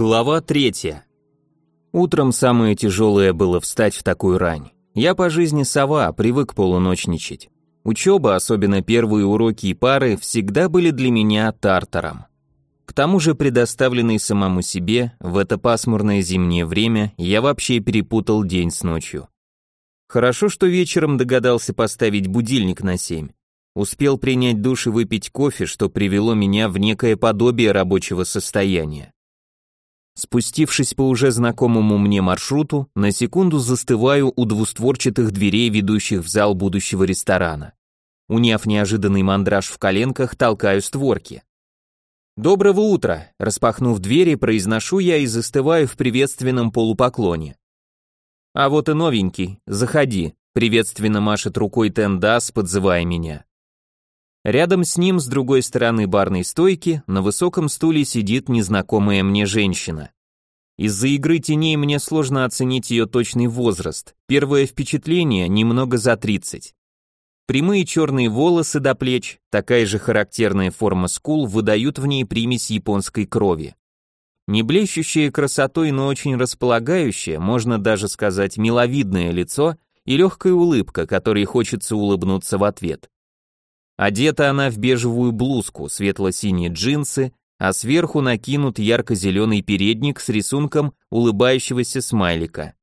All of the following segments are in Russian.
Глава третья. Утром самое тяжелое было встать в такую рань. Я по жизни сова, привык полуночничать. Учеба, особенно первые уроки и пары, всегда были для меня тартаром. К тому же, предоставленный самому себе, в это пасмурное зимнее время я вообще перепутал день с ночью. Хорошо, что вечером догадался поставить будильник на семь. Успел принять душ и выпить кофе, что привело меня в некое подобие рабочего состояния. Спустившись по уже знакомому мне маршруту, на секунду застываю у двустворчатых дверей, ведущих в зал будущего ресторана. Уняв неожиданный мандраж в коленках, толкаю створки. «Доброго утра!» – распахнув двери, произношу я и застываю в приветственном полупоклоне. «А вот и новенький, заходи», – приветственно машет рукой Тендас, подзывая меня. Рядом с ним, с другой стороны барной стойки, на высоком стуле сидит незнакомая мне женщина. Из-за игры теней мне сложно оценить ее точный возраст. Первое впечатление немного за 30. Прямые черные волосы до плеч, такая же характерная форма скул выдают в ней примесь японской крови. Не блещущее красотой, но очень располагающее, можно даже сказать миловидное лицо и легкая улыбка, которой хочется улыбнуться в ответ. Одета она в бежевую блузку, светло-синие джинсы, а сверху накинут ярко-зеленый передник с рисунком улыбающегося смайлика.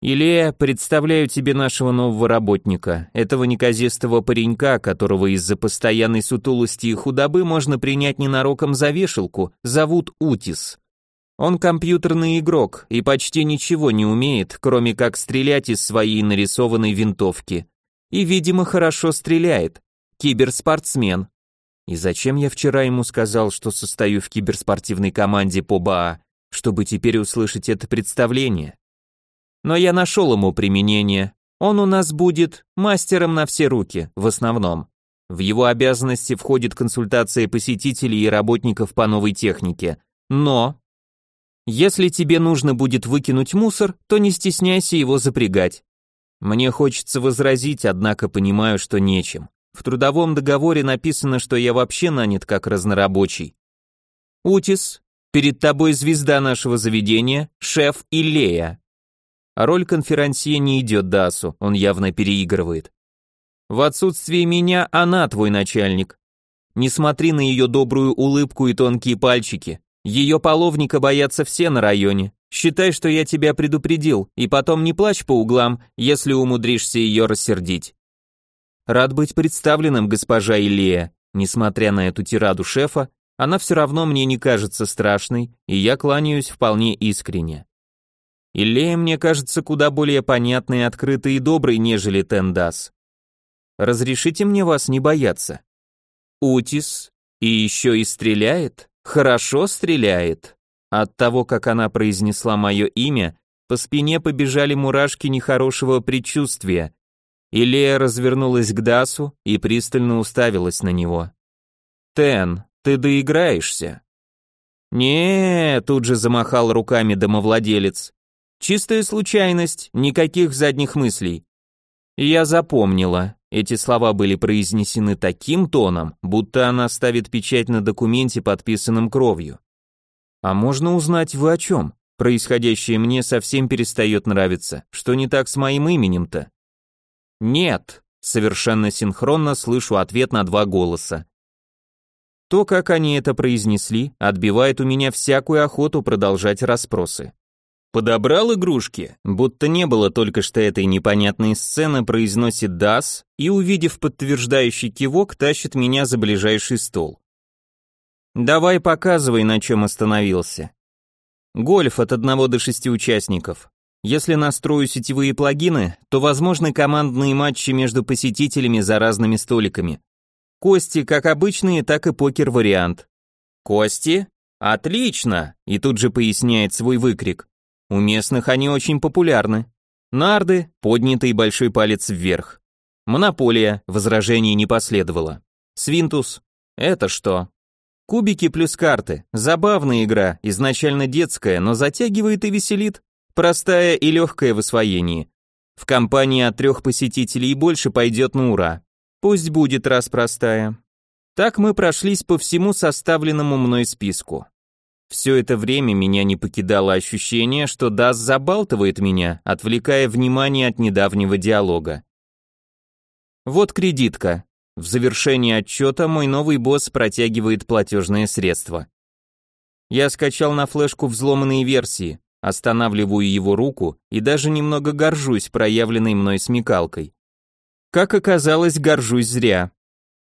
«Илея, представляю тебе нашего нового работника, этого неказистого паренька, которого из-за постоянной сутулости и худобы можно принять ненароком за вешалку, зовут Утис. Он компьютерный игрок и почти ничего не умеет, кроме как стрелять из своей нарисованной винтовки. И, видимо, хорошо стреляет, киберспортсмен. И зачем я вчера ему сказал, что состою в киберспортивной команде по БАА, чтобы теперь услышать это представление? Но я нашел ему применение. Он у нас будет мастером на все руки, в основном. В его обязанности входит консультация посетителей и работников по новой технике. Но если тебе нужно будет выкинуть мусор, то не стесняйся его запрягать. Мне хочется возразить, однако понимаю, что нечем. В трудовом договоре написано, что я вообще нанят как разнорабочий. Утис, перед тобой звезда нашего заведения, шеф Илея. А роль конферансье не идет Дасу, он явно переигрывает. В отсутствие меня она твой начальник. Не смотри на ее добрую улыбку и тонкие пальчики. Ее половника боятся все на районе. Считай, что я тебя предупредил, и потом не плачь по углам, если умудришься ее рассердить. Рад быть представленным, госпожа Илия. Несмотря на эту тираду шефа, она все равно мне не кажется страшной, и я кланяюсь вполне искренне. Иллея мне кажется куда более понятной, открытой и доброй, нежели Тендас. Разрешите мне вас не бояться. Утис и еще и стреляет, хорошо стреляет. От того, как она произнесла мое имя, по спине побежали мурашки нехорошего предчувствия, Илея развернулась к Дасу и пристально уставилась на него. «Тен, ты доиграешься?» не тут же замахал руками домовладелец. «Чистая случайность, никаких задних мыслей». Я запомнила. Эти слова были произнесены таким тоном, будто она ставит печать на документе, подписанном кровью. «А можно узнать, вы о чем? Происходящее мне совсем перестает нравиться. Что не так с моим именем-то?» «Нет», совершенно синхронно слышу ответ на два голоса. То, как они это произнесли, отбивает у меня всякую охоту продолжать расспросы. Подобрал игрушки, будто не было только что этой непонятной сцены, произносит Дас и, увидев подтверждающий кивок, тащит меня за ближайший стол. Давай показывай, на чем остановился. Гольф от одного до шести участников. Если настрою сетевые плагины, то возможны командные матчи между посетителями за разными столиками. Кости как обычные, так и покер-вариант. Кости? Отлично! И тут же поясняет свой выкрик. У местных они очень популярны. Нарды, поднятый большой палец вверх. Монополия, возражений не последовало. Свинтус, это что? Кубики плюс карты, забавная игра, изначально детская, но затягивает и веселит. Простая и легкая в освоении. В компании от трех посетителей и больше пойдет на ура. Пусть будет раз простая. Так мы прошлись по всему составленному мной списку. Все это время меня не покидало ощущение, что Дас забалтывает меня, отвлекая внимание от недавнего диалога. Вот кредитка. В завершении отчета мой новый босс протягивает платежные средства. Я скачал на флешку взломанные версии, останавливаю его руку и даже немного горжусь проявленной мной смекалкой. Как оказалось, горжусь зря.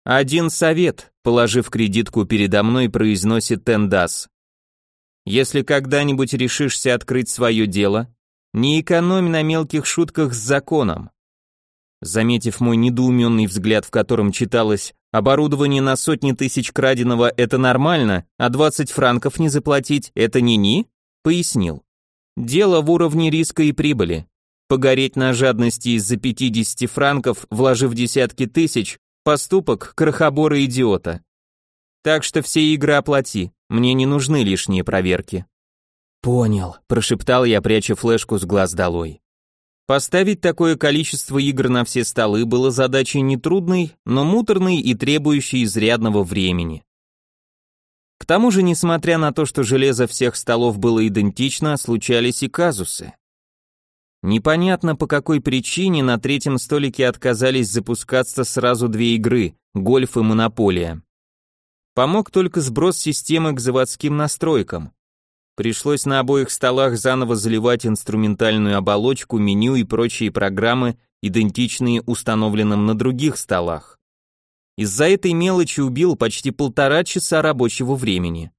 Один совет, положив кредитку передо мной, произносит Тендас. Если когда-нибудь решишься открыть свое дело, не экономь на мелких шутках с законом. Заметив мой недоуменный взгляд, в котором читалось «Оборудование на сотни тысяч краденого – это нормально, а 20 франков не заплатить – это не-ни», пояснил. Дело в уровне риска и прибыли. Погореть на жадности из-за 50 франков, вложив десятки тысяч – поступок крохобора идиота. Так что все игры оплати, мне не нужны лишние проверки. «Понял», – прошептал я, пряча флешку с глаз долой. Поставить такое количество игр на все столы было задачей нетрудной, но муторной и требующей изрядного времени. К тому же, несмотря на то, что железо всех столов было идентично, случались и казусы. Непонятно по какой причине на третьем столике отказались запускаться сразу две игры – гольф и монополия. Помог только сброс системы к заводским настройкам. Пришлось на обоих столах заново заливать инструментальную оболочку, меню и прочие программы, идентичные установленным на других столах. Из-за этой мелочи убил почти полтора часа рабочего времени.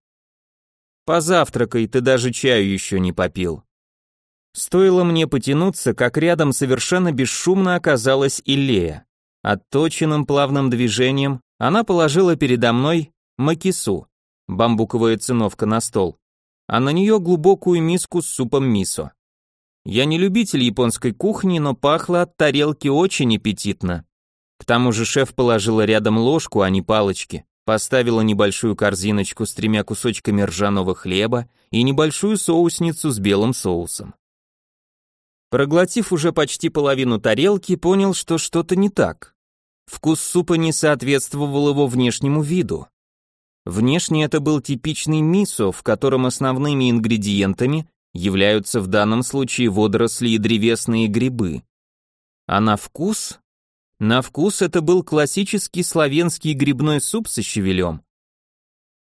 Позавтракай, ты даже чаю еще не попил. Стоило мне потянуться, как рядом совершенно бесшумно оказалась Иллея. Отточенным плавным движением она положила передо мной макису, бамбуковая циновка на стол, а на нее глубокую миску с супом мисо. Я не любитель японской кухни, но пахло от тарелки очень аппетитно. К тому же шеф положила рядом ложку, а не палочки, поставила небольшую корзиночку с тремя кусочками ржаного хлеба и небольшую соусницу с белым соусом. Проглотив уже почти половину тарелки, понял, что что-то не так. Вкус супа не соответствовал его внешнему виду. Внешне это был типичный мисо, в котором основными ингредиентами являются в данном случае водоросли и древесные грибы. А на вкус? На вкус это был классический славянский грибной суп со щавелем.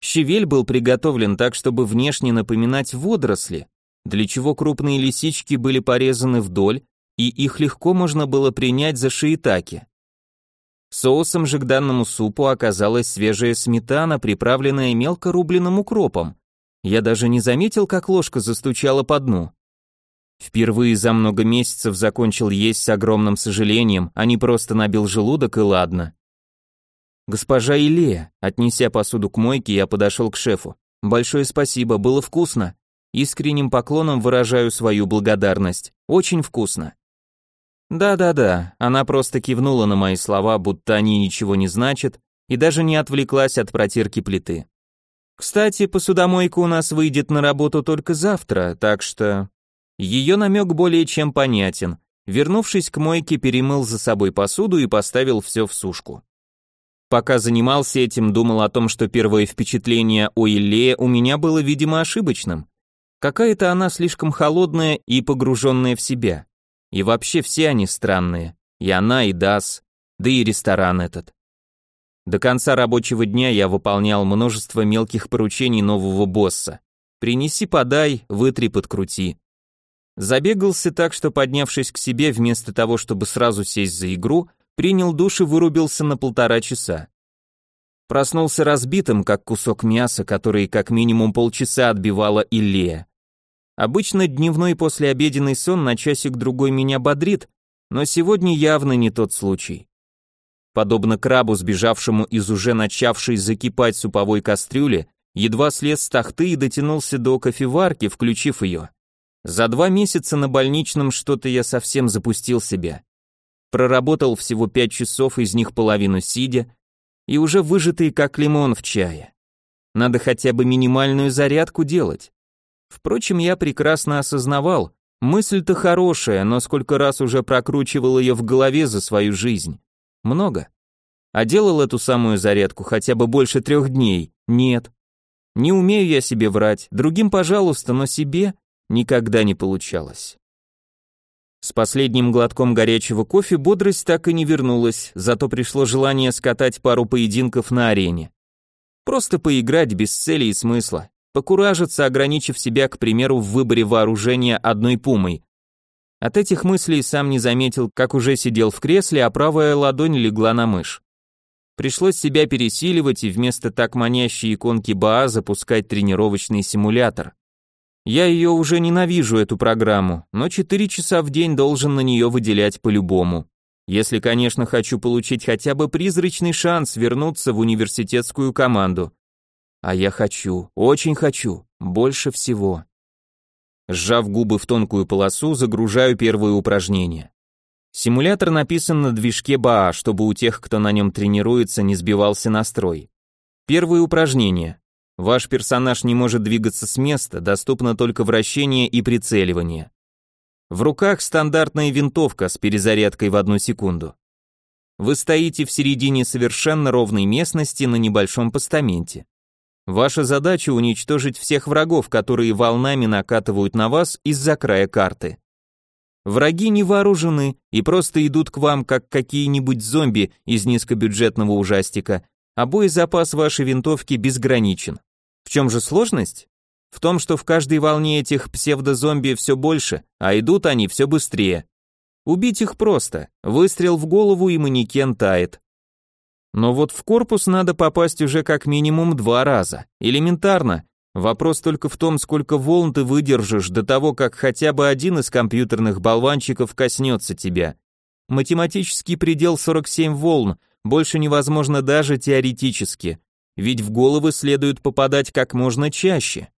Щавель был приготовлен так, чтобы внешне напоминать водоросли, для чего крупные лисички были порезаны вдоль, и их легко можно было принять за шиитаки. Соусом же к данному супу оказалась свежая сметана, приправленная мелко рубленным укропом. Я даже не заметил, как ложка застучала по дну. Впервые за много месяцев закончил есть с огромным сожалением, а не просто набил желудок и ладно. Госпожа Илея, отнеся посуду к мойке, я подошел к шефу. Большое спасибо, было вкусно. Искренним поклоном выражаю свою благодарность. Очень вкусно. Да-да-да, она просто кивнула на мои слова, будто они ничего не значат, и даже не отвлеклась от протирки плиты. Кстати, посудомойка у нас выйдет на работу только завтра, так что... Ее намек более чем понятен. Вернувшись к мойке, перемыл за собой посуду и поставил все в сушку. Пока занимался этим, думал о том, что первое впечатление о Иллее у меня было, видимо, ошибочным. Какая-то она слишком холодная и погруженная в себя. И вообще все они странные. И она, и Дас, да и ресторан этот. До конца рабочего дня я выполнял множество мелких поручений нового босса. Принеси, подай, вытри, подкрути. Забегался так, что поднявшись к себе, вместо того, чтобы сразу сесть за игру, принял душ и вырубился на полтора часа. Проснулся разбитым, как кусок мяса, который как минимум полчаса отбивала Иллея. Обычно дневной послеобеденный сон на часик-другой меня бодрит, но сегодня явно не тот случай. Подобно крабу, сбежавшему из уже начавшей закипать суповой кастрюли, едва слез с тахты и дотянулся до кофеварки, включив ее. За два месяца на больничном что-то я совсем запустил себя. Проработал всего пять часов, из них половину сидя, и уже выжатый как лимон в чае. Надо хотя бы минимальную зарядку делать. Впрочем, я прекрасно осознавал, мысль-то хорошая, но сколько раз уже прокручивал ее в голове за свою жизнь. Много. А делал эту самую зарядку хотя бы больше трех дней? Нет. Не умею я себе врать, другим, пожалуйста, но себе никогда не получалось. С последним глотком горячего кофе бодрость так и не вернулась, зато пришло желание скатать пару поединков на арене. Просто поиграть без цели и смысла, покуражиться, ограничив себя, к примеру, в выборе вооружения одной пумой. От этих мыслей сам не заметил, как уже сидел в кресле, а правая ладонь легла на мышь. Пришлось себя пересиливать и вместо так манящей иконки БА запускать тренировочный симулятор. Я ее уже ненавижу, эту программу, но 4 часа в день должен на нее выделять по-любому. Если, конечно, хочу получить хотя бы призрачный шанс вернуться в университетскую команду. А я хочу, очень хочу, больше всего. Сжав губы в тонкую полосу, загружаю первое упражнение. Симулятор написан на движке БАА, чтобы у тех, кто на нем тренируется, не сбивался настрой. Первое упражнение. Ваш персонаж не может двигаться с места, доступно только вращение и прицеливание. В руках стандартная винтовка с перезарядкой в одну секунду. Вы стоите в середине совершенно ровной местности на небольшом постаменте. Ваша задача уничтожить всех врагов, которые волнами накатывают на вас из-за края карты. Враги не вооружены и просто идут к вам, как какие-нибудь зомби из низкобюджетного ужастика, а боезапас вашей винтовки безграничен. В чем же сложность? В том, что в каждой волне этих псевдозомби все больше, а идут они все быстрее. Убить их просто. Выстрел в голову и манекен тает. Но вот в корпус надо попасть уже как минимум два раза. Элементарно. Вопрос только в том, сколько волн ты выдержишь до того, как хотя бы один из компьютерных болванчиков коснется тебя. Математический предел 47 волн, больше невозможно даже теоретически ведь в головы следует попадать как можно чаще.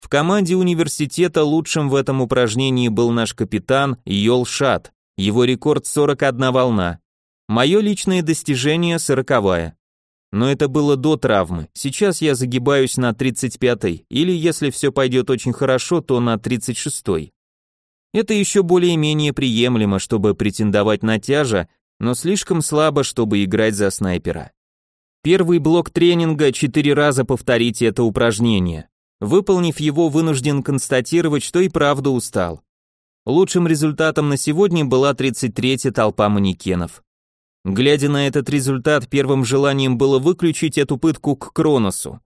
В команде университета лучшим в этом упражнении был наш капитан Йол Шат, его рекорд 41 волна. Мое личное достижение 40 Но это было до травмы, сейчас я загибаюсь на 35-й, или если все пойдет очень хорошо, то на 36-й. Это еще более-менее приемлемо, чтобы претендовать на тяжа, но слишком слабо, чтобы играть за снайпера. Первый блок тренинга четыре раза повторите это упражнение. Выполнив его, вынужден констатировать, что и правда устал. Лучшим результатом на сегодня была 33-я толпа манекенов. Глядя на этот результат, первым желанием было выключить эту пытку к Кроносу.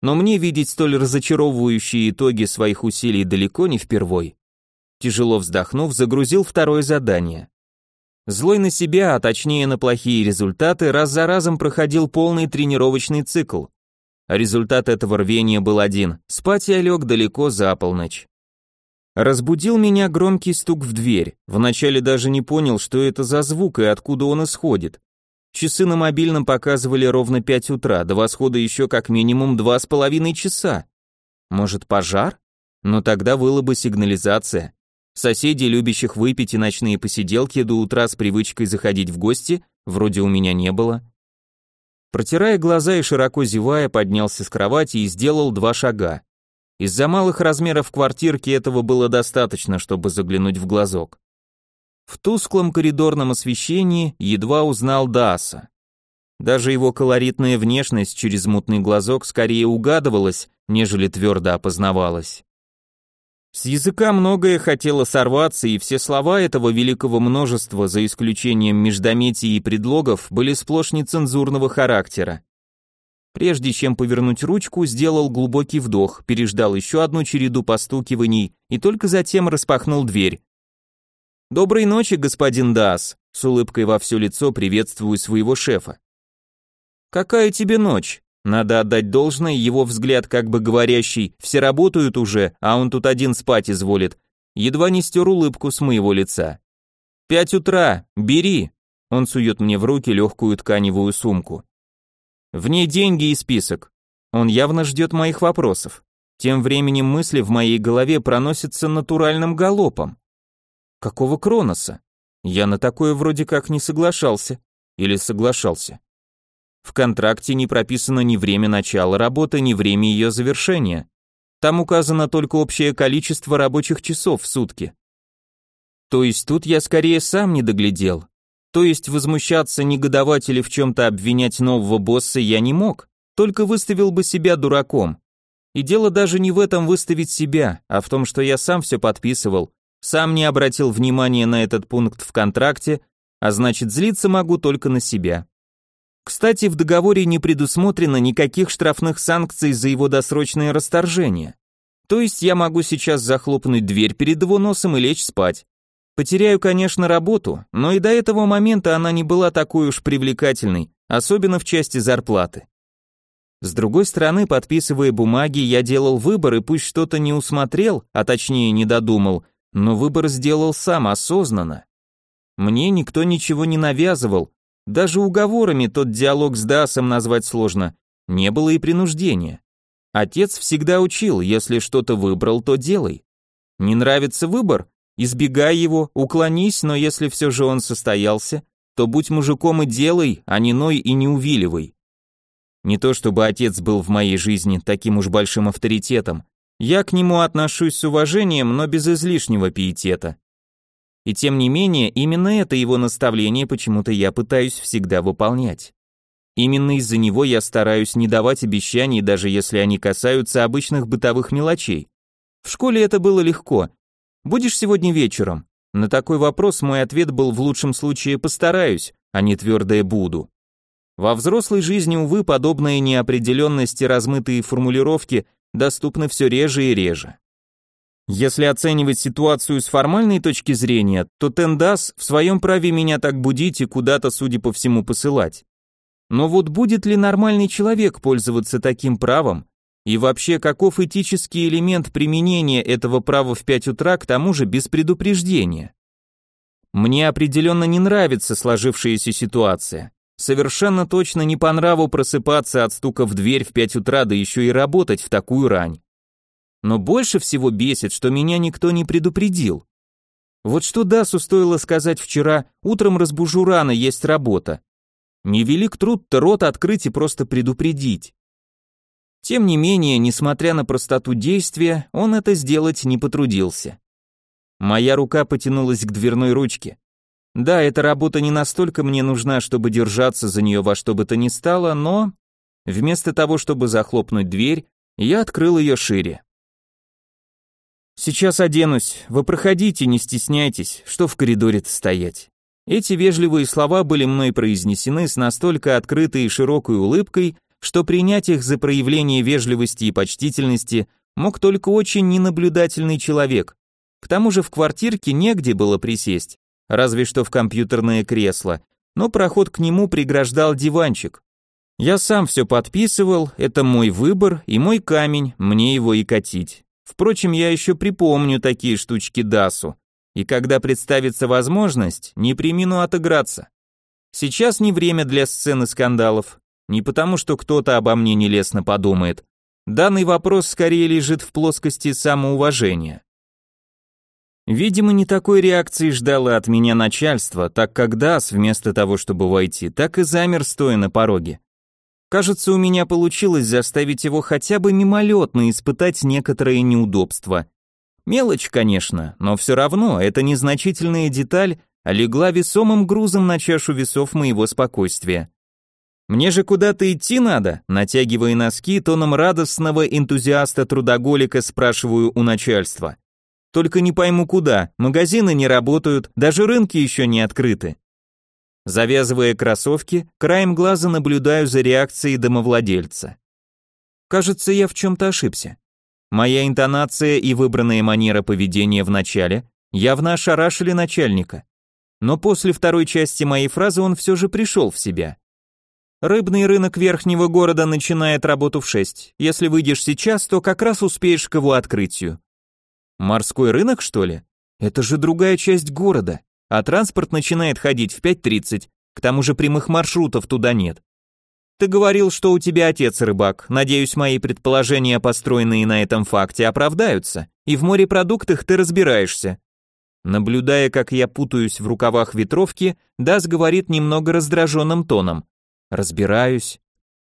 Но мне видеть столь разочаровывающие итоги своих усилий далеко не впервой. Тяжело вздохнув, загрузил второе задание. Злой на себя, а точнее на плохие результаты, раз за разом проходил полный тренировочный цикл. Результат этого рвения был один – спать я лег далеко за полночь. Разбудил меня громкий стук в дверь. Вначале даже не понял, что это за звук и откуда он исходит. Часы на мобильном показывали ровно 5 утра, до восхода еще как минимум два с половиной часа. Может, пожар? Но тогда была бы сигнализация. Соседей, любящих выпить и ночные посиделки до утра с привычкой заходить в гости, вроде у меня не было. Протирая глаза и широко зевая, поднялся с кровати и сделал два шага. Из-за малых размеров квартирки этого было достаточно, чтобы заглянуть в глазок. В тусклом коридорном освещении едва узнал Даса. Даже его колоритная внешность через мутный глазок скорее угадывалась, нежели твердо опознавалась. С языка многое хотело сорваться, и все слова этого великого множества, за исключением междометий и предлогов, были сплошь нецензурного характера. Прежде чем повернуть ручку, сделал глубокий вдох, переждал еще одну череду постукиваний и только затем распахнул дверь. «Доброй ночи, господин Дас», с улыбкой во все лицо приветствую своего шефа. «Какая тебе ночь?» Надо отдать должное, его взгляд как бы говорящий «все работают уже, а он тут один спать изволит», едва не стер улыбку с моего лица. «Пять утра, бери!» Он сует мне в руки легкую тканевую сумку. В ней деньги и список. Он явно ждет моих вопросов. Тем временем мысли в моей голове проносятся натуральным галопом. Какого Кроноса? Я на такое вроде как не соглашался. Или соглашался. В контракте не прописано ни время начала работы, ни время ее завершения. Там указано только общее количество рабочих часов в сутки. То есть тут я скорее сам не доглядел. То есть возмущаться, негодовать или в чем-то обвинять нового босса я не мог, только выставил бы себя дураком. И дело даже не в этом выставить себя, а в том, что я сам все подписывал, сам не обратил внимания на этот пункт в контракте, а значит злиться могу только на себя. Кстати, в договоре не предусмотрено никаких штрафных санкций за его досрочное расторжение. То есть я могу сейчас захлопнуть дверь перед его носом и лечь спать. Потеряю, конечно, работу, но и до этого момента она не была такой уж привлекательной, особенно в части зарплаты. С другой стороны, подписывая бумаги, я делал выбор и пусть что-то не усмотрел, а точнее не додумал, но выбор сделал сам осознанно. Мне никто ничего не навязывал, даже уговорами тот диалог с Дасом назвать сложно. Не было и принуждения. Отец всегда учил, если что-то выбрал, то делай. Не нравится выбор? Избегай его, уклонись, но если все же он состоялся, то будь мужиком и делай, а не ной и не увиливай. Не то чтобы отец был в моей жизни таким уж большим авторитетом. Я к нему отношусь с уважением, но без излишнего пиетета. И тем не менее, именно это его наставление почему-то я пытаюсь всегда выполнять. Именно из-за него я стараюсь не давать обещаний, даже если они касаются обычных бытовых мелочей. В школе это было легко. Будешь сегодня вечером? На такой вопрос мой ответ был в лучшем случае постараюсь, а не твердое буду. Во взрослой жизни, увы, подобные неопределенности, размытые формулировки доступны все реже и реже. Если оценивать ситуацию с формальной точки зрения, то Тендас в своем праве меня так будить и куда-то, судя по всему, посылать. Но вот будет ли нормальный человек пользоваться таким правом? И вообще, каков этический элемент применения этого права в 5 утра, к тому же без предупреждения? Мне определенно не нравится сложившаяся ситуация. Совершенно точно не по нраву просыпаться от стука в дверь в 5 утра, да еще и работать в такую рань. Но больше всего бесит, что меня никто не предупредил. Вот что Дасу стоило сказать вчера, утром разбужу рано, есть работа. Невелик труд-то рот открыть и просто предупредить. Тем не менее, несмотря на простоту действия, он это сделать не потрудился. Моя рука потянулась к дверной ручке. Да, эта работа не настолько мне нужна, чтобы держаться за нее во что бы то ни стало, но... Вместо того, чтобы захлопнуть дверь, я открыл ее шире. Сейчас оденусь. Вы проходите, не стесняйтесь, что в коридоре-то стоять. Эти вежливые слова были мной произнесены с настолько открытой и широкой улыбкой, что принять их за проявление вежливости и почтительности мог только очень ненаблюдательный человек. К тому же в квартирке негде было присесть, разве что в компьютерное кресло, но проход к нему преграждал диванчик. Я сам все подписывал, это мой выбор и мой камень, мне его и катить. Впрочем, я еще припомню такие штучки Дасу, и когда представится возможность, не примину отыграться. Сейчас не время для сцены скандалов, не потому что кто-то обо мне нелестно подумает. Данный вопрос скорее лежит в плоскости самоуважения. Видимо, не такой реакции ждало от меня начальство, так как Дас, вместо того, чтобы войти, так и замер, стоя на пороге. Кажется, у меня получилось заставить его хотя бы мимолетно испытать некоторые неудобства. Мелочь, конечно, но все равно эта незначительная деталь легла весомым грузом на чашу весов моего спокойствия. Мне же куда-то идти надо, натягивая носки, тоном радостного энтузиаста-трудоголика спрашиваю у начальства. Только не пойму куда, магазины не работают, даже рынки еще не открыты. Завязывая кроссовки, краем глаза наблюдаю за реакцией домовладельца. Кажется, я в чем-то ошибся. Моя интонация и выбранная манера поведения в начале явно ошарашили начальника. Но после второй части моей фразы он все же пришел в себя. Рыбный рынок верхнего города начинает работу в 6. Если выйдешь сейчас, то как раз успеешь к его открытию. Морской рынок, что ли? Это же другая часть города а транспорт начинает ходить в 5.30, к тому же прямых маршрутов туда нет. Ты говорил, что у тебя отец рыбак. Надеюсь, мои предположения, построенные на этом факте, оправдаются, и в морепродуктах ты разбираешься. Наблюдая, как я путаюсь в рукавах ветровки, Дас говорит немного раздраженным тоном. Разбираюсь.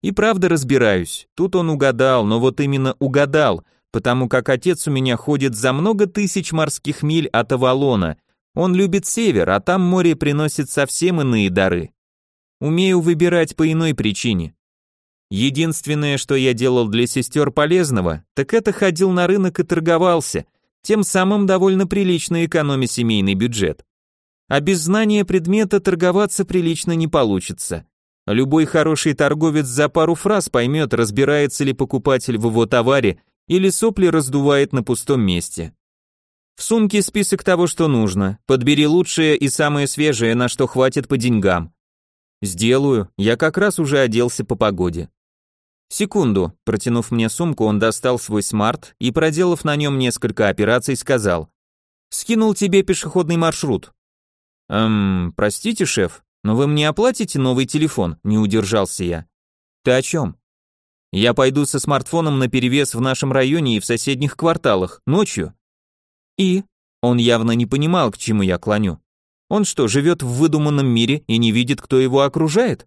И правда разбираюсь. Тут он угадал, но вот именно угадал, потому как отец у меня ходит за много тысяч морских миль от Авалона он любит север, а там море приносит совсем иные дары. Умею выбирать по иной причине. Единственное, что я делал для сестер полезного, так это ходил на рынок и торговался, тем самым довольно прилично экономя семейный бюджет. А без знания предмета торговаться прилично не получится. Любой хороший торговец за пару фраз поймет, разбирается ли покупатель в его товаре или сопли раздувает на пустом месте. В сумке список того, что нужно. Подбери лучшее и самое свежее, на что хватит по деньгам. Сделаю, я как раз уже оделся по погоде. Секунду, протянув мне сумку, он достал свой смарт и, проделав на нем несколько операций, сказал. «Скинул тебе пешеходный маршрут». «Эм, простите, шеф, но вы мне оплатите новый телефон?» – не удержался я. «Ты о чем?» «Я пойду со смартфоном на перевес в нашем районе и в соседних кварталах, ночью». «И?» Он явно не понимал, к чему я клоню. Он что, живет в выдуманном мире и не видит, кто его окружает?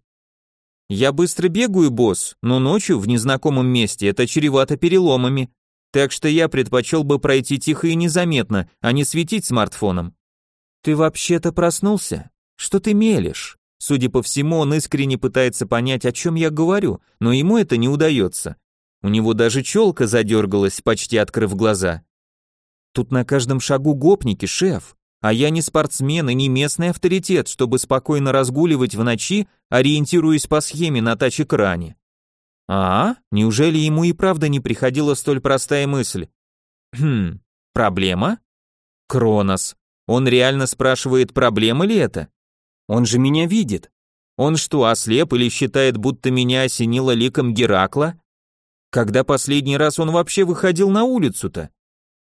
Я быстро бегаю, босс, но ночью в незнакомом месте это чревато переломами. Так что я предпочел бы пройти тихо и незаметно, а не светить смартфоном. Ты вообще-то проснулся? Что ты мелешь? Судя по всему, он искренне пытается понять, о чем я говорю, но ему это не удается. У него даже челка задергалась, почти открыв глаза. Тут на каждом шагу гопники, шеф. А я не спортсмен и не местный авторитет, чтобы спокойно разгуливать в ночи, ориентируясь по схеме на тач-экране. А? Неужели ему и правда не приходила столь простая мысль? Хм, проблема? Кронос. Он реально спрашивает, проблема ли это? Он же меня видит. Он что, ослеп или считает, будто меня осенило ликом Геракла? Когда последний раз он вообще выходил на улицу-то?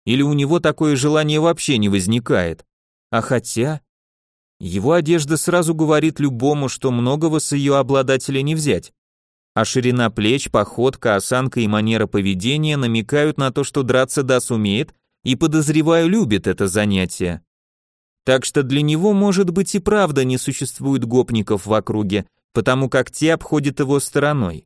Или у него такое желание вообще не возникает? А хотя... Его одежда сразу говорит любому, что многого с ее обладателя не взять. А ширина плеч, походка, осанка и манера поведения намекают на то, что драться Дас умеет и, подозреваю, любит это занятие. Так что для него, может быть, и правда не существует гопников в округе, потому как те обходят его стороной.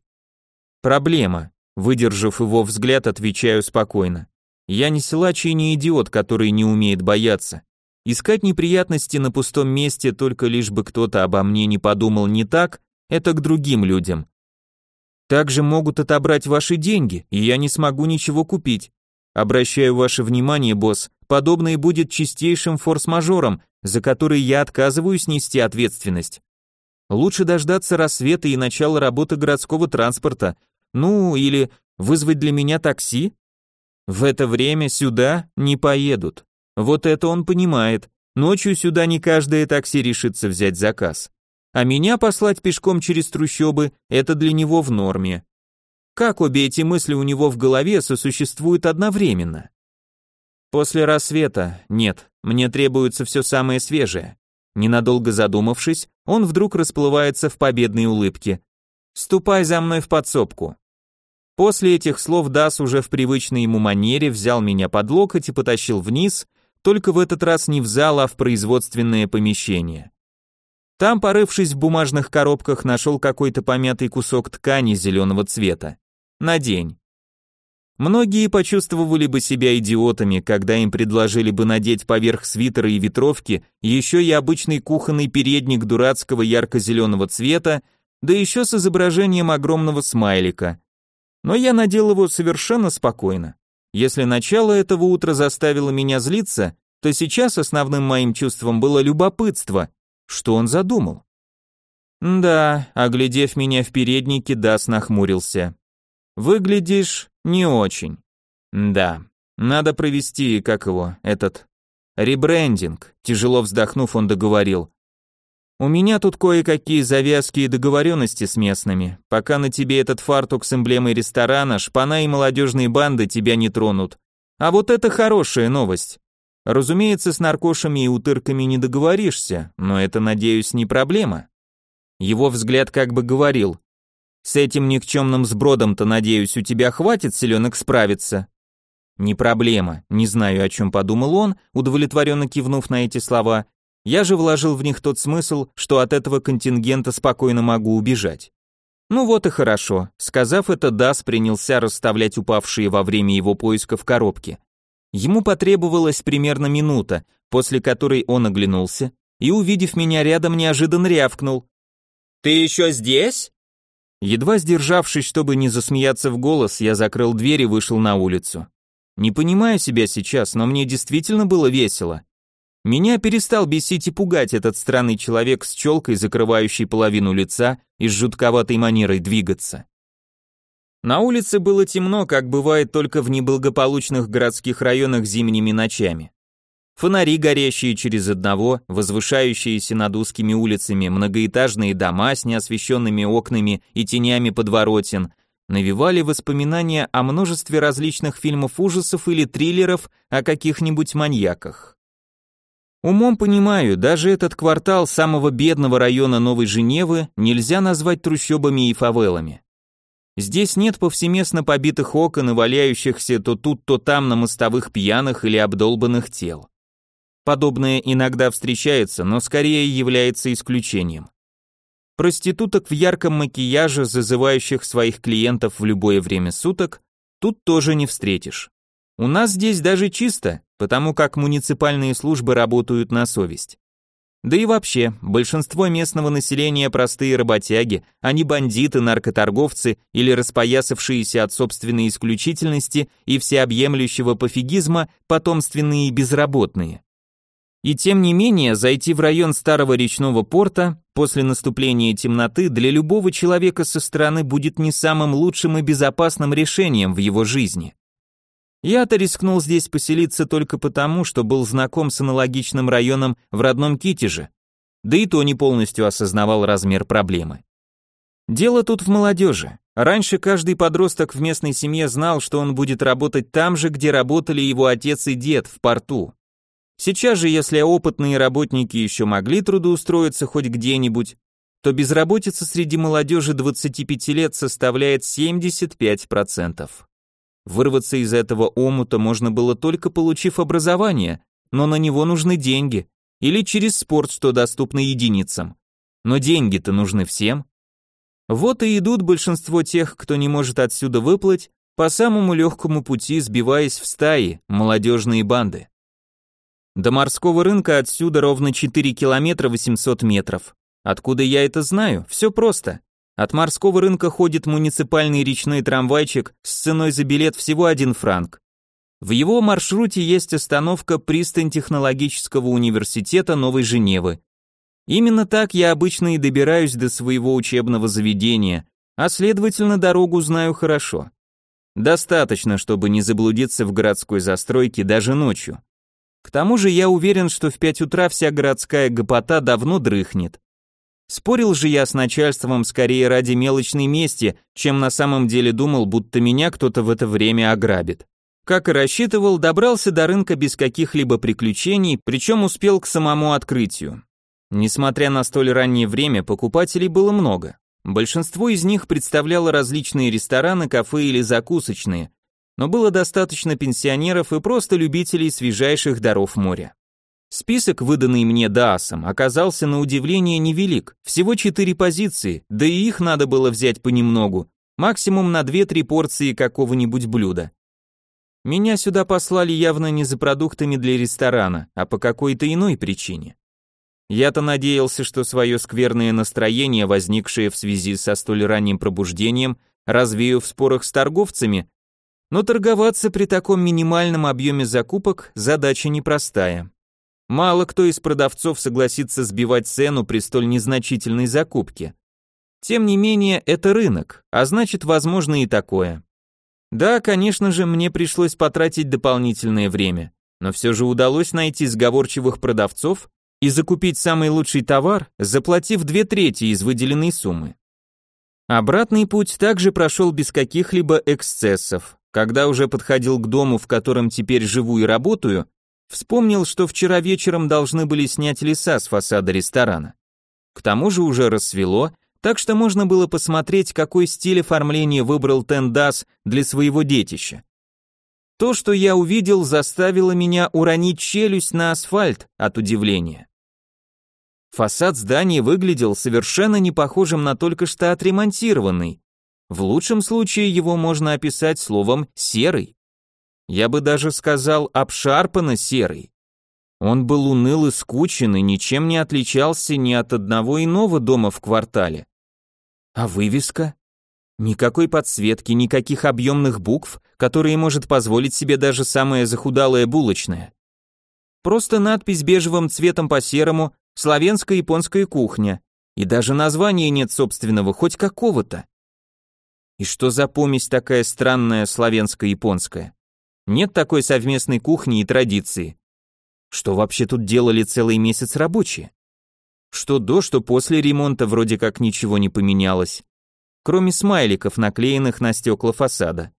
Проблема. Выдержав его взгляд, отвечаю спокойно. Я не силач и не идиот, который не умеет бояться. Искать неприятности на пустом месте только лишь бы кто-то обо мне не подумал не так, это к другим людям. Также могут отобрать ваши деньги, и я не смогу ничего купить. Обращаю ваше внимание, босс, подобное будет чистейшим форс-мажором, за который я отказываюсь нести ответственность. Лучше дождаться рассвета и начала работы городского транспорта, ну или вызвать для меня такси. В это время сюда не поедут. Вот это он понимает. Ночью сюда не каждое такси решится взять заказ. А меня послать пешком через трущобы – это для него в норме. Как обе эти мысли у него в голове сосуществуют одновременно? После рассвета нет, мне требуется все самое свежее. Ненадолго задумавшись, он вдруг расплывается в победной улыбке. «Ступай за мной в подсобку». После этих слов Дас уже в привычной ему манере взял меня под локоть и потащил вниз, только в этот раз не в зал, а в производственное помещение. Там, порывшись в бумажных коробках, нашел какой-то помятый кусок ткани зеленого цвета. Надень. Многие почувствовали бы себя идиотами, когда им предложили бы надеть поверх свитера и ветровки еще и обычный кухонный передник дурацкого ярко-зеленого цвета, да еще с изображением огромного смайлика. Но я надел его совершенно спокойно. Если начало этого утра заставило меня злиться, то сейчас основным моим чувством было любопытство. Что он задумал? Да, оглядев меня в переднике, Дас нахмурился. Выглядишь не очень. Да, надо провести, как его, этот ребрендинг. Тяжело вздохнув, он договорил. У меня тут кое-какие завязки и договоренности с местными. Пока на тебе этот фартук с эмблемой ресторана, шпана и молодежные банды тебя не тронут. А вот это хорошая новость. Разумеется, с наркошами и утырками не договоришься, но это, надеюсь, не проблема. Его взгляд как бы говорил, с этим никчемным сбродом-то, надеюсь, у тебя хватит селенок справиться. Не проблема, не знаю, о чем подумал он, удовлетворенно кивнув на эти слова, я же вложил в них тот смысл, что от этого контингента спокойно могу убежать. Ну вот и хорошо. Сказав это, Дас принялся расставлять упавшие во время его поисков коробки. Ему потребовалась примерно минута, после которой он оглянулся и, увидев меня рядом, неожиданно рявкнул. «Ты еще здесь?» Едва сдержавшись, чтобы не засмеяться в голос, я закрыл дверь и вышел на улицу. Не понимаю себя сейчас, но мне действительно было весело. Меня перестал бесить и пугать этот странный человек с челкой, закрывающей половину лица и с жутковатой манерой двигаться. На улице было темно, как бывает только в неблагополучных городских районах зимними ночами. Фонари, горящие через одного, возвышающиеся над узкими улицами, многоэтажные дома с неосвещенными окнами и тенями подворотен, навевали воспоминания о множестве различных фильмов ужасов или триллеров о каких-нибудь маньяках. Умом понимаю, даже этот квартал самого бедного района Новой Женевы нельзя назвать трущобами и фавелами. Здесь нет повсеместно побитых окон и валяющихся то тут, то там на мостовых пьяных или обдолбанных тел. Подобное иногда встречается, но скорее является исключением. Проституток в ярком макияже, зазывающих своих клиентов в любое время суток, тут тоже не встретишь. У нас здесь даже чисто, потому как муниципальные службы работают на совесть. Да и вообще, большинство местного населения простые работяги, а не бандиты, наркоторговцы или распоясавшиеся от собственной исключительности и всеобъемлющего пофигизма потомственные безработные. И тем не менее, зайти в район старого речного порта после наступления темноты для любого человека со стороны будет не самым лучшим и безопасным решением в его жизни. Я-то рискнул здесь поселиться только потому, что был знаком с аналогичным районом в родном Китеже, да и то не полностью осознавал размер проблемы. Дело тут в молодежи. Раньше каждый подросток в местной семье знал, что он будет работать там же, где работали его отец и дед, в порту. Сейчас же, если опытные работники еще могли трудоустроиться хоть где-нибудь, то безработица среди молодежи 25 лет составляет 75%. Вырваться из этого омута можно было только получив образование, но на него нужны деньги, или через спорт, что доступно единицам. Но деньги-то нужны всем. Вот и идут большинство тех, кто не может отсюда выплыть, по самому легкому пути сбиваясь в стаи, молодежные банды. До морского рынка отсюда ровно 4 километра 800 метров. Откуда я это знаю? Все просто. От морского рынка ходит муниципальный речной трамвайчик с ценой за билет всего 1 франк. В его маршруте есть остановка пристань технологического университета Новой Женевы. Именно так я обычно и добираюсь до своего учебного заведения, а следовательно дорогу знаю хорошо. Достаточно, чтобы не заблудиться в городской застройке даже ночью. К тому же я уверен, что в 5 утра вся городская гопота давно дрыхнет. Спорил же я с начальством скорее ради мелочной мести, чем на самом деле думал, будто меня кто-то в это время ограбит. Как и рассчитывал, добрался до рынка без каких-либо приключений, причем успел к самому открытию. Несмотря на столь раннее время, покупателей было много. Большинство из них представляло различные рестораны, кафе или закусочные, но было достаточно пенсионеров и просто любителей свежайших даров моря. Список, выданный мне Даасом, оказался на удивление невелик, всего четыре позиции, да и их надо было взять понемногу, максимум на 2-3 порции какого-нибудь блюда. Меня сюда послали явно не за продуктами для ресторана, а по какой-то иной причине. Я-то надеялся, что свое скверное настроение, возникшее в связи со столь ранним пробуждением, развею в спорах с торговцами, но торговаться при таком минимальном объеме закупок задача непростая. Мало кто из продавцов согласится сбивать цену при столь незначительной закупке. Тем не менее, это рынок, а значит, возможно и такое. Да, конечно же, мне пришлось потратить дополнительное время, но все же удалось найти сговорчивых продавцов и закупить самый лучший товар, заплатив две трети из выделенной суммы. Обратный путь также прошел без каких-либо эксцессов. Когда уже подходил к дому, в котором теперь живу и работаю, вспомнил, что вчера вечером должны были снять леса с фасада ресторана. К тому же уже рассвело, так что можно было посмотреть, какой стиль оформления выбрал Тендас для своего детища. То, что я увидел, заставило меня уронить челюсть на асфальт от удивления. Фасад здания выглядел совершенно не похожим на только что отремонтированный, в лучшем случае его можно описать словом «серый». Я бы даже сказал обшарпанно серый. Он был уныл и скучен и ничем не отличался ни от одного иного дома в квартале. А вывеска? Никакой подсветки, никаких объемных букв, которые может позволить себе даже самая захудалая булочная. Просто надпись бежевым цветом по серому «Славянско-японская кухня». И даже названия нет собственного, хоть какого-то. И что за помесь такая странная славянско-японская? Нет такой совместной кухни и традиции. Что вообще тут делали целый месяц рабочие? Что до, что после ремонта вроде как ничего не поменялось. Кроме смайликов, наклеенных на стекла фасада.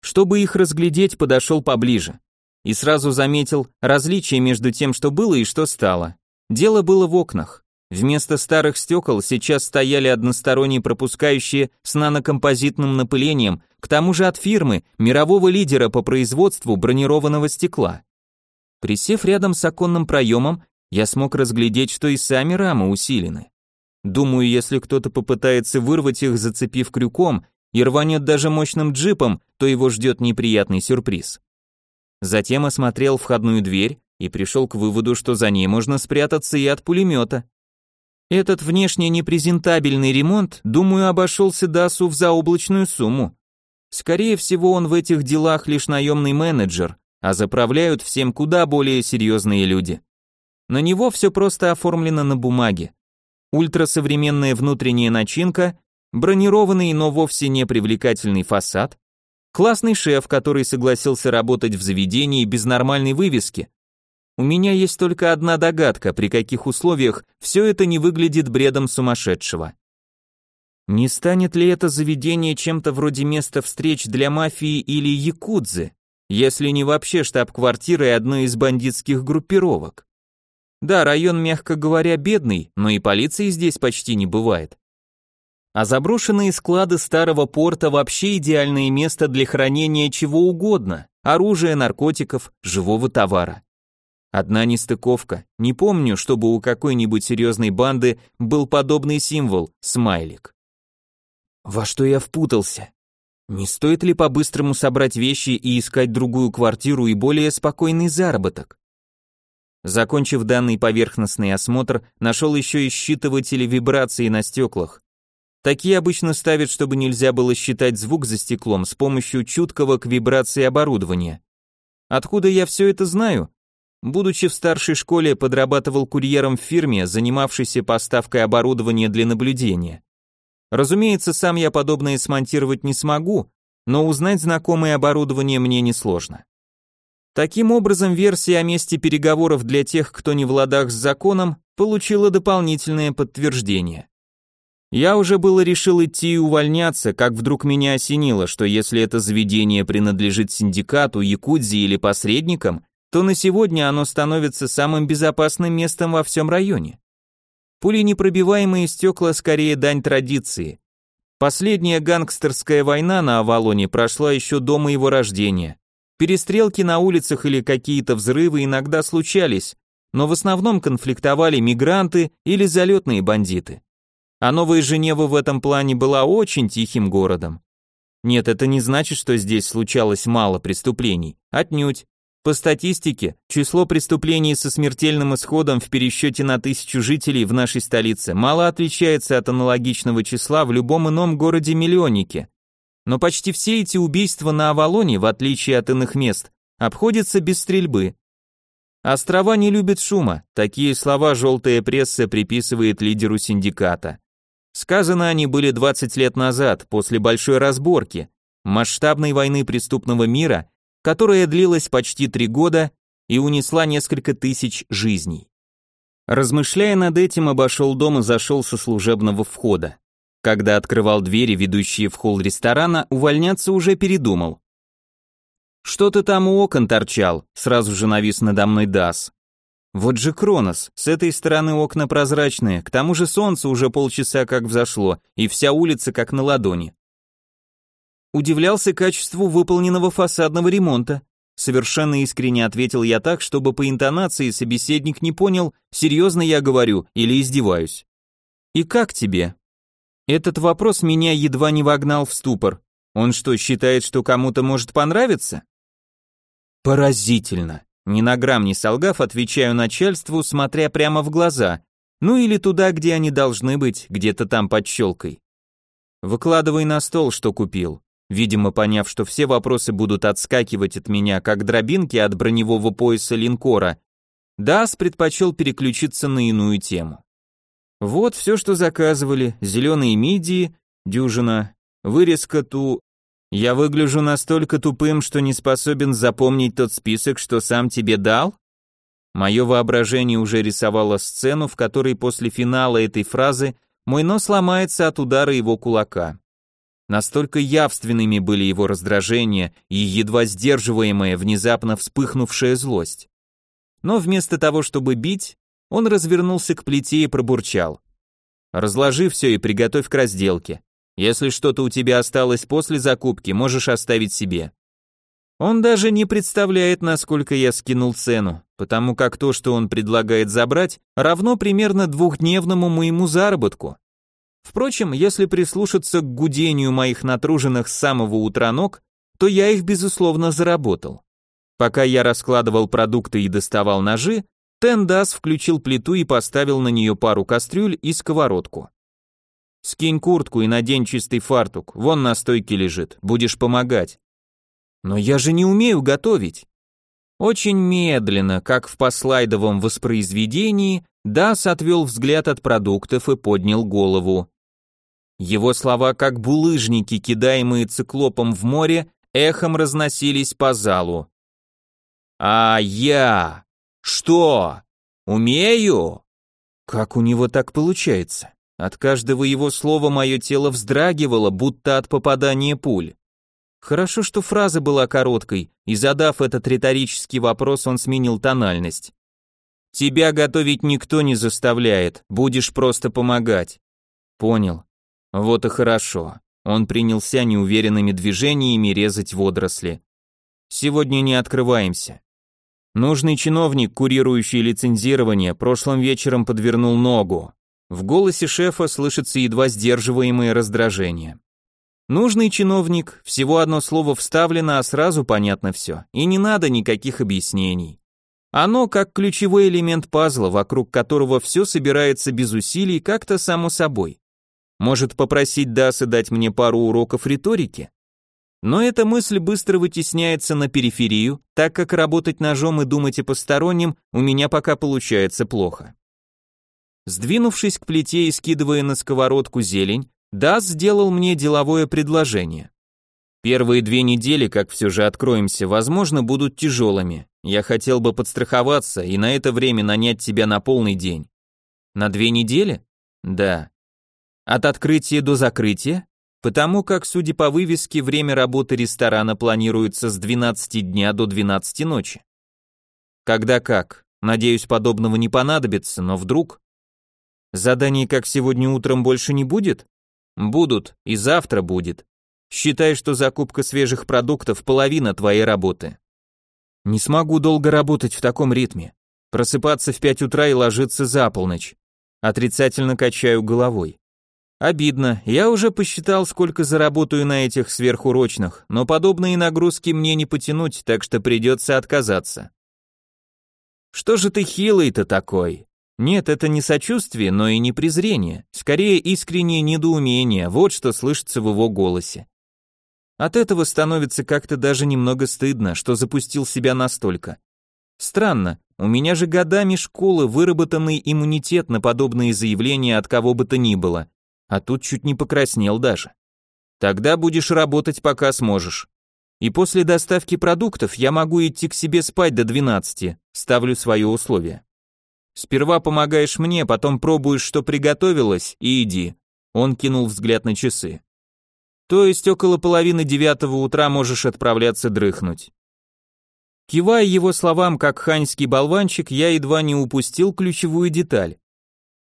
Чтобы их разглядеть, подошел поближе. И сразу заметил различие между тем, что было и что стало. Дело было в окнах. Вместо старых стекол сейчас стояли односторонние пропускающие с нанокомпозитным напылением, к тому же от фирмы, мирового лидера по производству бронированного стекла. Присев рядом с оконным проемом, я смог разглядеть, что и сами рамы усилены. Думаю, если кто-то попытается вырвать их, зацепив крюком, и рванет даже мощным джипом, то его ждет неприятный сюрприз. Затем осмотрел входную дверь и пришел к выводу, что за ней можно спрятаться и от пулемета. Этот внешне непрезентабельный ремонт, думаю, обошелся Дасу в заоблачную сумму. Скорее всего, он в этих делах лишь наемный менеджер, а заправляют всем куда более серьезные люди. На него все просто оформлено на бумаге. Ультрасовременная внутренняя начинка, бронированный, но вовсе не привлекательный фасад, классный шеф, который согласился работать в заведении без нормальной вывески. У меня есть только одна догадка, при каких условиях все это не выглядит бредом сумасшедшего. Не станет ли это заведение чем-то вроде места встреч для мафии или якудзы, если не вообще штаб-квартирой одной из бандитских группировок? Да, район, мягко говоря, бедный, но и полиции здесь почти не бывает. А заброшенные склады старого порта вообще идеальное место для хранения чего угодно, оружия, наркотиков, живого товара. Одна нестыковка. Не помню, чтобы у какой-нибудь серьезной банды был подобный символ – смайлик. Во что я впутался? Не стоит ли по-быстрому собрать вещи и искать другую квартиру и более спокойный заработок? Закончив данный поверхностный осмотр, нашел еще и считыватели вибрации на стеклах. Такие обычно ставят, чтобы нельзя было считать звук за стеклом с помощью чуткого к вибрации оборудования. Откуда я все это знаю? Будучи в старшей школе, подрабатывал курьером в фирме, занимавшейся поставкой оборудования для наблюдения. Разумеется, сам я подобное смонтировать не смогу, но узнать знакомое оборудование мне несложно. Таким образом, версия о месте переговоров для тех, кто не в ладах с законом, получила дополнительное подтверждение. Я уже было решил идти и увольняться, как вдруг меня осенило, что если это заведение принадлежит синдикату, якудзе или посредникам, то на сегодня оно становится самым безопасным местом во всем районе. Пуленепробиваемые стекла скорее дань традиции. Последняя гангстерская война на Авалоне прошла еще до моего рождения. Перестрелки на улицах или какие-то взрывы иногда случались, но в основном конфликтовали мигранты или залетные бандиты. А Новая Женева в этом плане была очень тихим городом. Нет, это не значит, что здесь случалось мало преступлений. Отнюдь. По статистике, число преступлений со смертельным исходом в пересчете на тысячу жителей в нашей столице мало отличается от аналогичного числа в любом ином городе-миллионнике. Но почти все эти убийства на Авалоне, в отличие от иных мест, обходятся без стрельбы. Острова не любят шума, такие слова желтая пресса приписывает лидеру синдиката. Сказаны они были 20 лет назад, после большой разборки, масштабной войны преступного мира, которая длилась почти три года и унесла несколько тысяч жизней. Размышляя над этим, обошел дом и зашел со служебного входа. Когда открывал двери, ведущие в холл ресторана, увольняться уже передумал. «Что ты там у окон торчал?» Сразу же навис надо мной Дас. «Вот же Кронос, с этой стороны окна прозрачные, к тому же солнце уже полчаса как взошло, и вся улица как на ладони». Удивлялся качеству выполненного фасадного ремонта. Совершенно искренне ответил я так, чтобы по интонации собеседник не понял, серьезно я говорю или издеваюсь. «И как тебе?» Этот вопрос меня едва не вогнал в ступор. Он что, считает, что кому-то может понравиться? Поразительно. Ни на грамм не солгав, отвечаю начальству, смотря прямо в глаза. Ну или туда, где они должны быть, где-то там под щелкой. Выкладывай на стол, что купил. Видимо, поняв, что все вопросы будут отскакивать от меня, как дробинки от броневого пояса линкора, Дас предпочел переключиться на иную тему. Вот все, что заказывали, зеленые мидии, дюжина, вырезка ту... Я выгляжу настолько тупым, что не способен запомнить тот список, что сам тебе дал? Мое воображение уже рисовало сцену, в которой после финала этой фразы мой нос ломается от удара его кулака. Настолько явственными были его раздражение и едва сдерживаемая, внезапно вспыхнувшая злость. Но вместо того, чтобы бить, он развернулся к плите и пробурчал. «Разложи все и приготовь к разделке. Если что-то у тебя осталось после закупки, можешь оставить себе». Он даже не представляет, насколько я скинул цену, потому как то, что он предлагает забрать, равно примерно двухдневному моему заработку. Впрочем, если прислушаться к гудению моих натруженных с самого утра ног, то я их, безусловно, заработал. Пока я раскладывал продукты и доставал ножи, Тендас включил плиту и поставил на нее пару кастрюль и сковородку. «Скинь куртку и надень чистый фартук, вон на стойке лежит, будешь помогать». «Но я же не умею готовить». Очень медленно, как в послайдовом воспроизведении, Дас отвел взгляд от продуктов и поднял голову. Его слова, как булыжники, кидаемые циклопом в море, эхом разносились по залу. «А я? Что? Умею?» Как у него так получается? От каждого его слова мое тело вздрагивало, будто от попадания пуль. Хорошо, что фраза была короткой, и задав этот риторический вопрос, он сменил тональность. «Тебя готовить никто не заставляет, будешь просто помогать». «Понял. Вот и хорошо. Он принялся неуверенными движениями резать водоросли. Сегодня не открываемся. Нужный чиновник, курирующий лицензирование, прошлым вечером подвернул ногу. В голосе шефа слышится едва сдерживаемое раздражение. Нужный чиновник, всего одно слово вставлено, а сразу понятно все, и не надо никаких объяснений. Оно как ключевой элемент пазла, вокруг которого все собирается без усилий как-то само собой. Может попросить Даса дать мне пару уроков риторики? Но эта мысль быстро вытесняется на периферию, так как работать ножом и думать о постороннем у меня пока получается плохо. Сдвинувшись к плите и скидывая на сковородку зелень, Дас сделал мне деловое предложение. Первые две недели, как все же откроемся, возможно, будут тяжелыми. Я хотел бы подстраховаться и на это время нанять тебя на полный день. На две недели? Да. От открытия до закрытия? Потому как, судя по вывеске, время работы ресторана планируется с 12 дня до 12 ночи. Когда как? Надеюсь, подобного не понадобится, но вдруг... Заданий, как сегодня утром, больше не будет? Будут, и завтра будет. Считай, что закупка свежих продуктов – половина твоей работы. Не смогу долго работать в таком ритме. Просыпаться в 5 утра и ложиться за полночь. Отрицательно качаю головой. Обидно, я уже посчитал, сколько заработаю на этих сверхурочных, но подобные нагрузки мне не потянуть, так что придется отказаться. Что же ты хилый-то такой? Нет, это не сочувствие, но и не презрение, скорее искреннее недоумение, вот что слышится в его голосе. От этого становится как-то даже немного стыдно, что запустил себя настолько. Странно, у меня же годами школы выработанный иммунитет на подобные заявления от кого бы то ни было а тут чуть не покраснел даже. Тогда будешь работать, пока сможешь. И после доставки продуктов я могу идти к себе спать до 12, ставлю свое условие. Сперва помогаешь мне, потом пробуешь, что приготовилось, и иди. Он кинул взгляд на часы. То есть около половины девятого утра можешь отправляться дрыхнуть. Кивая его словам, как ханьский болванчик, я едва не упустил ключевую деталь.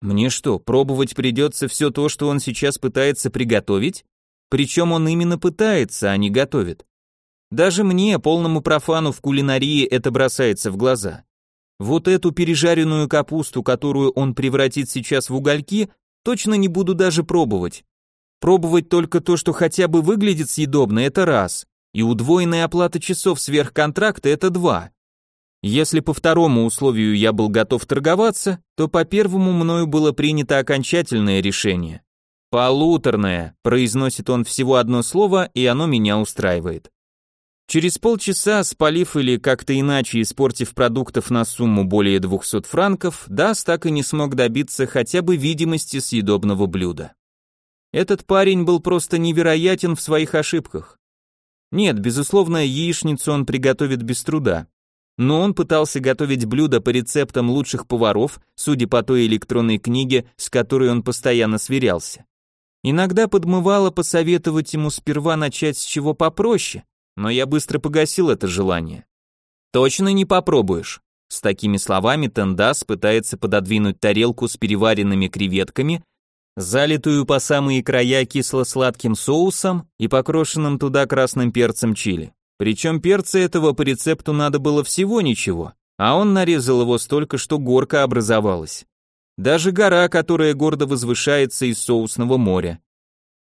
Мне что, пробовать придется все то, что он сейчас пытается приготовить? Причем он именно пытается, а не готовит. Даже мне, полному профану в кулинарии, это бросается в глаза. Вот эту пережаренную капусту, которую он превратит сейчас в угольки, точно не буду даже пробовать. Пробовать только то, что хотя бы выглядит съедобно, это раз. И удвоенная оплата часов сверх контракта это два. Если по второму условию я был готов торговаться, то по первому мною было принято окончательное решение. Полуторная, произносит он всего одно слово, и оно меня устраивает. Через полчаса, спалив или как-то иначе испортив продуктов на сумму более 200 франков, Дас так и не смог добиться хотя бы видимости съедобного блюда. Этот парень был просто невероятен в своих ошибках. Нет, безусловно, яичницу он приготовит без труда. Но он пытался готовить блюда по рецептам лучших поваров, судя по той электронной книге, с которой он постоянно сверялся. Иногда подмывало посоветовать ему сперва начать с чего попроще, но я быстро погасил это желание. Точно не попробуешь. С такими словами Тендас пытается пододвинуть тарелку с переваренными креветками, залитую по самые края кисло-сладким соусом и покрошенным туда красным перцем чили. Причем перца этого по рецепту надо было всего ничего, а он нарезал его столько, что горка образовалась. Даже гора, которая гордо возвышается из соусного моря.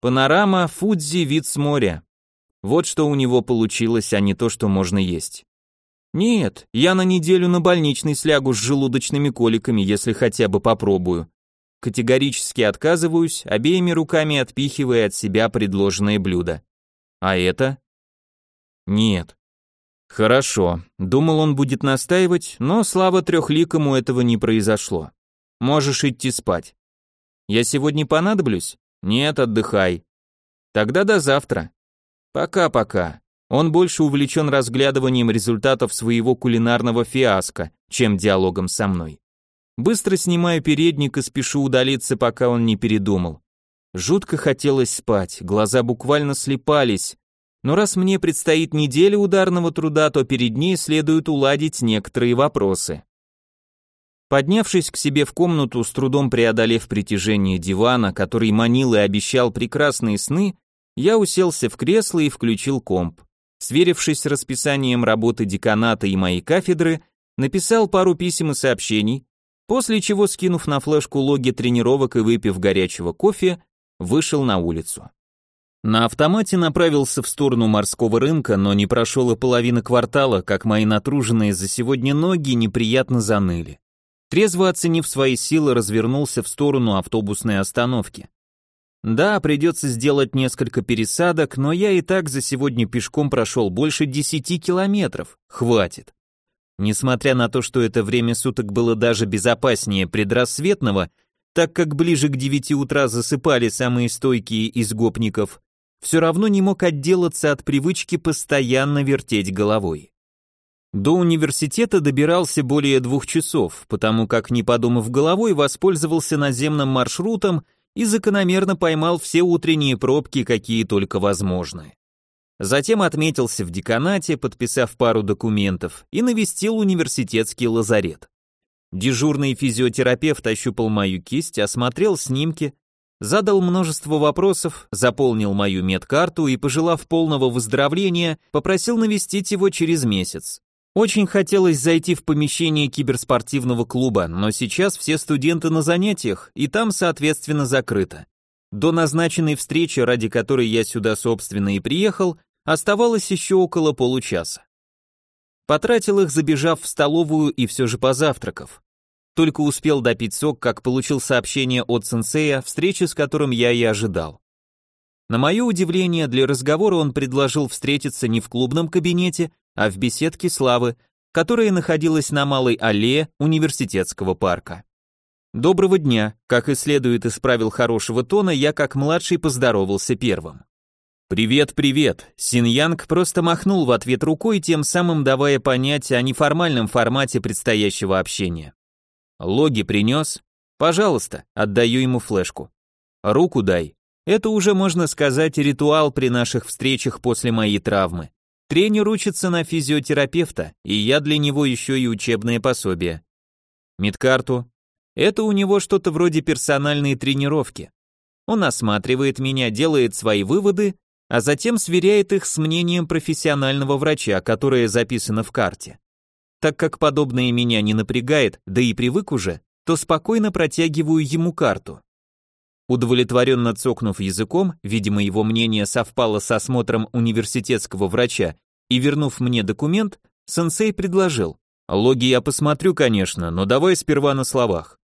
Панорама Фудзи вид с моря. Вот что у него получилось, а не то, что можно есть. Нет, я на неделю на больничный слягу с желудочными коликами, если хотя бы попробую. Категорически отказываюсь, обеими руками отпихивая от себя предложенное блюдо. А это? Нет. Хорошо. Думал, он будет настаивать, но слава трехликому этого не произошло. Можешь идти спать. Я сегодня понадоблюсь? Нет, отдыхай. Тогда до завтра. Пока-пока. Он больше увлечен разглядыванием результатов своего кулинарного фиаско, чем диалогом со мной. Быстро снимаю передник и спешу удалиться, пока он не передумал. Жутко хотелось спать, глаза буквально слепались, но раз мне предстоит неделя ударного труда, то перед ней следует уладить некоторые вопросы. Поднявшись к себе в комнату, с трудом преодолев притяжение дивана, который манил и обещал прекрасные сны, я уселся в кресло и включил комп. Сверившись с расписанием работы деканата и моей кафедры, написал пару писем и сообщений, после чего, скинув на флешку логи тренировок и выпив горячего кофе, вышел на улицу. На автомате направился в сторону морского рынка, но не прошел и половины квартала, как мои натруженные за сегодня ноги неприятно заныли. Трезво оценив свои силы, развернулся в сторону автобусной остановки. Да, придется сделать несколько пересадок, но я и так за сегодня пешком прошел больше десяти километров. Хватит. Несмотря на то, что это время суток было даже безопаснее предрассветного, так как ближе к девяти утра засыпали самые стойкие из гопников, все равно не мог отделаться от привычки постоянно вертеть головой. До университета добирался более двух часов, потому как, не подумав головой, воспользовался наземным маршрутом и закономерно поймал все утренние пробки, какие только возможны. Затем отметился в деканате, подписав пару документов, и навестил университетский лазарет. Дежурный физиотерапевт ощупал мою кисть, осмотрел снимки, задал множество вопросов, заполнил мою медкарту и, пожелав полного выздоровления, попросил навестить его через месяц. Очень хотелось зайти в помещение киберспортивного клуба, но сейчас все студенты на занятиях, и там, соответственно, закрыто. До назначенной встречи, ради которой я сюда, собственно, и приехал, оставалось еще около получаса. Потратил их, забежав в столовую и все же позавтракав. Только успел допить сок, как получил сообщение от сенсея, встречи с которым я и ожидал. На мое удивление, для разговора он предложил встретиться не в клубном кабинете, а в беседке Славы, которая находилась на Малой аллее университетского парка. Доброго дня, как и следует из правил хорошего тона, я как младший поздоровался первым. «Привет, привет!» Синьянг просто махнул в ответ рукой, тем самым давая понять о неформальном формате предстоящего общения. «Логи принес?» «Пожалуйста», отдаю ему флешку. «Руку дай». Это уже, можно сказать, ритуал при наших встречах после моей травмы. Тренер учится на физиотерапевта, и я для него еще и учебное пособие. Медкарту. Это у него что-то вроде персональной тренировки. Он осматривает меня, делает свои выводы, а затем сверяет их с мнением профессионального врача, которое записано в карте. Так как подобное меня не напрягает, да и привык уже, то спокойно протягиваю ему карту. Удовлетворенно цокнув языком, видимо его мнение совпало с осмотром университетского врача, и вернув мне документ, сенсей предложил. Логи я посмотрю, конечно, но давай сперва на словах.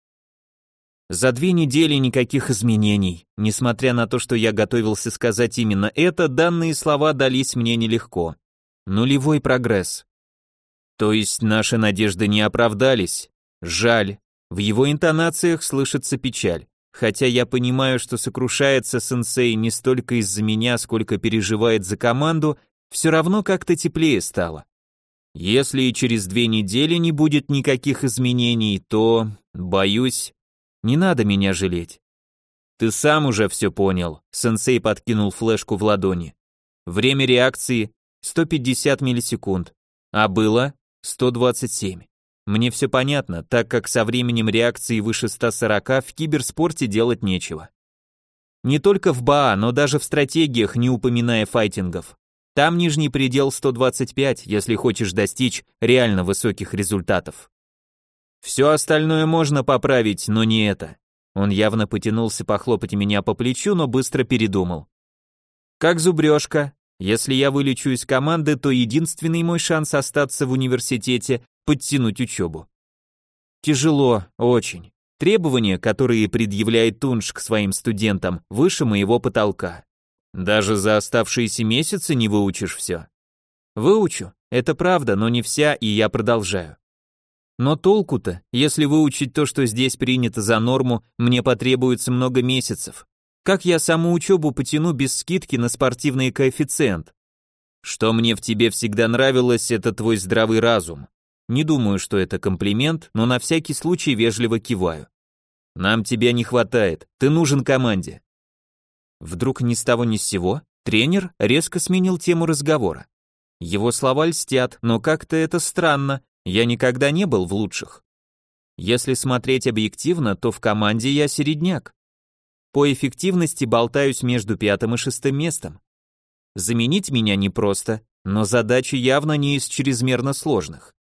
За две недели никаких изменений. Несмотря на то, что я готовился сказать именно это, данные слова дались мне нелегко. Нулевой прогресс. То есть наши надежды не оправдались. Жаль. В его интонациях слышится печаль. Хотя я понимаю, что сокрушается сенсей не столько из-за меня, сколько переживает за команду, все равно как-то теплее стало. Если и через две недели не будет никаких изменений, то, боюсь, не надо меня жалеть. Ты сам уже все понял, сенсей подкинул флешку в ладони. Время реакции 150 миллисекунд, а было 127. Мне все понятно, так как со временем реакции выше 140 в киберспорте делать нечего. Не только в БА, но даже в стратегиях, не упоминая файтингов. Там нижний предел 125, если хочешь достичь реально высоких результатов. Все остальное можно поправить, но не это. Он явно потянулся похлопать меня по плечу, но быстро передумал. Как зубрежка. Если я вылечу из команды, то единственный мой шанс остаться в университете – подтянуть учебу. Тяжело, очень. Требования, которые предъявляет Тунш к своим студентам, выше моего потолка. Даже за оставшиеся месяцы не выучишь все. Выучу, это правда, но не вся, и я продолжаю. Но толку-то, если выучить то, что здесь принято за норму, мне потребуется много месяцев. Как я саму учебу потяну без скидки на спортивный коэффициент? Что мне в тебе всегда нравилось, это твой здравый разум. Не думаю, что это комплимент, но на всякий случай вежливо киваю. Нам тебя не хватает, ты нужен команде. Вдруг ни с того ни с сего тренер резко сменил тему разговора. Его слова льстят, но как-то это странно, я никогда не был в лучших. Если смотреть объективно, то в команде я середняк. По эффективности болтаюсь между пятым и шестым местом. Заменить меня непросто, но задача явно не из чрезмерно сложных.